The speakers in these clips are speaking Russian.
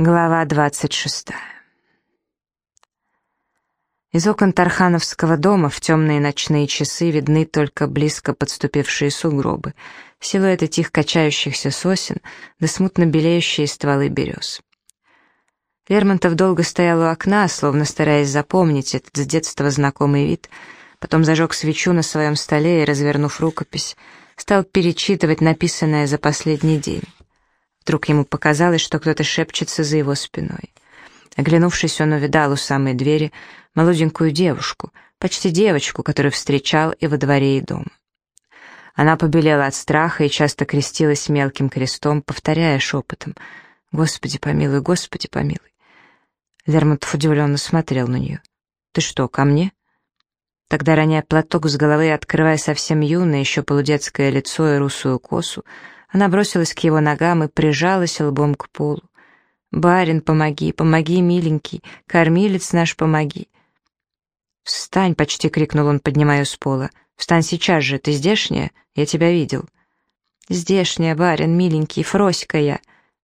Глава двадцать шестая. Из окон Тархановского дома в темные ночные часы видны только близко подступившие сугробы, силуэты тих качающихся сосен, да смутно белеющие стволы берез. Лермонтов долго стоял у окна, словно стараясь запомнить этот с детства знакомый вид, потом зажег свечу на своем столе и, развернув рукопись, стал перечитывать написанное за последний день. Вдруг ему показалось, что кто-то шепчется за его спиной. Оглянувшись, он увидал у самой двери молоденькую девушку, почти девочку, которую встречал и во дворе, и дома. Она побелела от страха и часто крестилась мелким крестом, повторяя шепотом «Господи помилуй, Господи помилуй». Лермонтов удивленно смотрел на нее. «Ты что, ко мне?» Тогда, роняя платок с головы открывая совсем юное, еще полудетское лицо и русую косу, она бросилась к его ногам и прижалась лбом к полу. «Барин, помоги, помоги, миленький, кормилец наш, помоги!» «Встань!» — почти крикнул он, поднимая с пола. «Встань сейчас же, ты здешняя? Я тебя видел». «Здешняя, барин, миленький, Фроська я».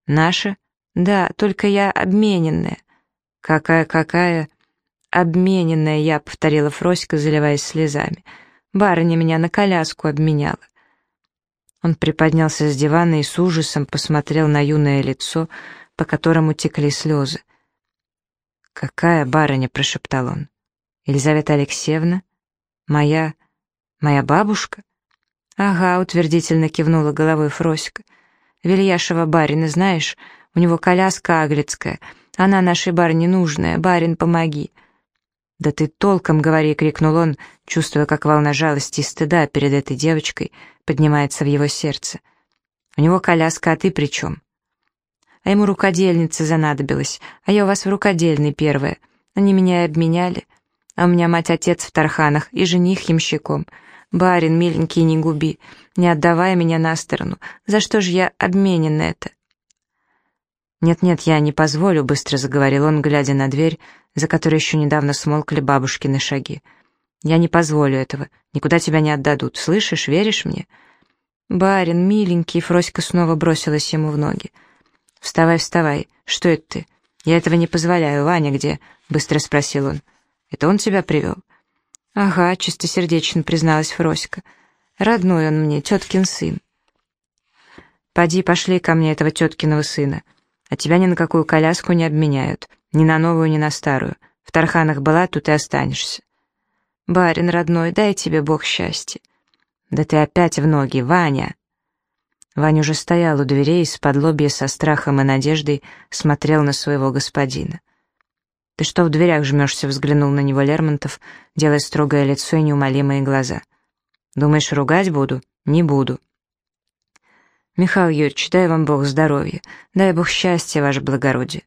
«Наша?» «Да, только я обмененная». «Какая-какая?» «Обмененная я», — повторила Фроська, заливаясь слезами. «Барыня меня на коляску обменяла». Он приподнялся с дивана и с ужасом посмотрел на юное лицо, по которому текли слезы. «Какая барыня?» — прошептал он. «Елизавета Алексеевна? Моя... моя бабушка?» «Ага», — утвердительно кивнула головой Фроська. «Вильяшева барина, знаешь, у него коляска аглицкая. Она нашей барыне нужная. Барин, помоги». «Да ты толком говори!» — крикнул он, чувствуя, как волна жалости и стыда перед этой девочкой поднимается в его сердце. «У него коляска, а ты при чем?» «А ему рукодельница занадобилась, а я у вас в рукодельной первая. Они меня и обменяли. А у меня мать-отец в Тарханах и жених ямщиком. Барин, миленький, не губи, не отдавай меня на сторону. За что же я обменен на это?» «Нет-нет, я не позволю», — быстро заговорил он, глядя на дверь, за которой еще недавно смолкли бабушкины шаги. «Я не позволю этого. Никуда тебя не отдадут. Слышишь, веришь мне?» «Барин, миленький», — Фроська снова бросилась ему в ноги. «Вставай, вставай. Что это ты? Я этого не позволяю. Ваня где?» — быстро спросил он. «Это он тебя привел?» «Ага», — чистосердечно призналась Фроська. «Родной он мне, теткин сын». «Поди, пошли ко мне этого теткиного сына, а тебя ни на какую коляску не обменяют. Ни на новую, ни на старую. В Тарханах была, тут и останешься. Барин родной, дай тебе Бог счастья. Да ты опять в ноги, Ваня. Ваня уже стоял у дверей из-под лобья со страхом и надеждой смотрел на своего господина. «Ты что в дверях жмешься?» — взглянул на него Лермонтов, делая строгое лицо и неумолимые глаза. «Думаешь, ругать буду? Не буду». «Михаил Юрьевич, дай вам Бог здоровья, дай Бог счастья, ваше благородие.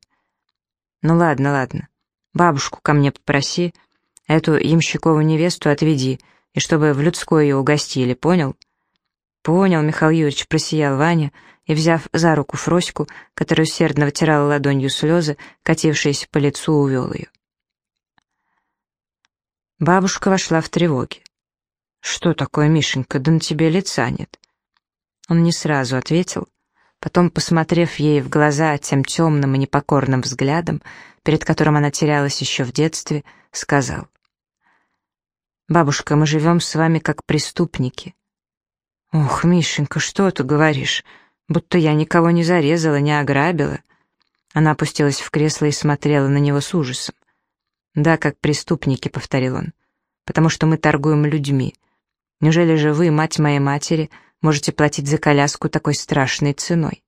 «Ну ладно, ладно. Бабушку ко мне попроси, эту ямщикову невесту отведи, и чтобы в людской ее угостили, понял?» «Понял, Михаил Юрьевич», — просиял Ваня, и, взяв за руку Фроську, которая усердно вытирала ладонью слезы, катившиеся по лицу, увел ее. Бабушка вошла в тревоги. «Что такое, Мишенька, да на тебе лица нет?» Он не сразу ответил, Потом, посмотрев ей в глаза тем темным и непокорным взглядом, перед которым она терялась еще в детстве, сказал. «Бабушка, мы живем с вами как преступники». «Ох, Мишенька, что ты говоришь? Будто я никого не зарезала, не ограбила». Она опустилась в кресло и смотрела на него с ужасом. «Да, как преступники», — повторил он, — «потому что мы торгуем людьми. Неужели же вы, мать моей матери, — можете платить за коляску такой страшной ценой.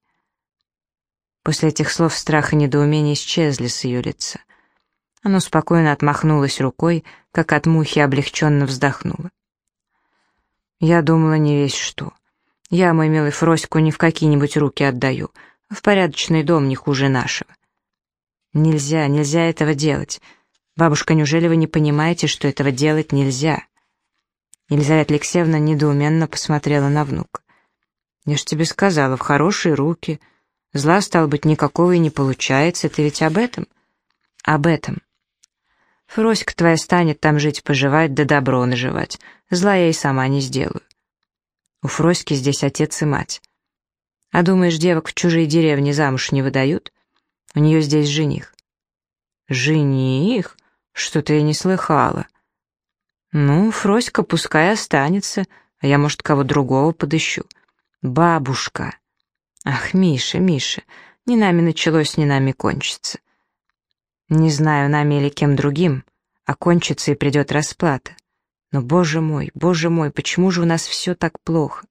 После этих слов страх и недоумение исчезли с ее лица. Оно спокойно отмахнулось рукой, как от мухи облегченно вздохнуло. Я думала не весь что. Я, мой милый Фроську, ни в какие-нибудь руки отдаю. В порядочный дом не хуже нашего. Нельзя, нельзя этого делать. Бабушка, неужели вы не понимаете, что этого делать нельзя? Елизавета Алексеевна недоуменно посмотрела на внука. «Я ж тебе сказала, в хорошие руки. Зла, стало быть, никакого и не получается. Ты ведь об этом?» «Об этом». «Фроська твоя станет там жить-поживать, да добро наживать. Зла я и сама не сделаю. У Фроськи здесь отец и мать. А думаешь, девок в чужие деревни замуж не выдают? У нее здесь жених». «Жених? Что-то я не слыхала». «Ну, Фроська пускай останется, а я, может, кого другого подыщу». «Бабушка». «Ах, Миша, Миша, не нами началось, не нами кончится». «Не знаю, нами или кем другим, а кончится и придет расплата. Но, боже мой, боже мой, почему же у нас все так плохо?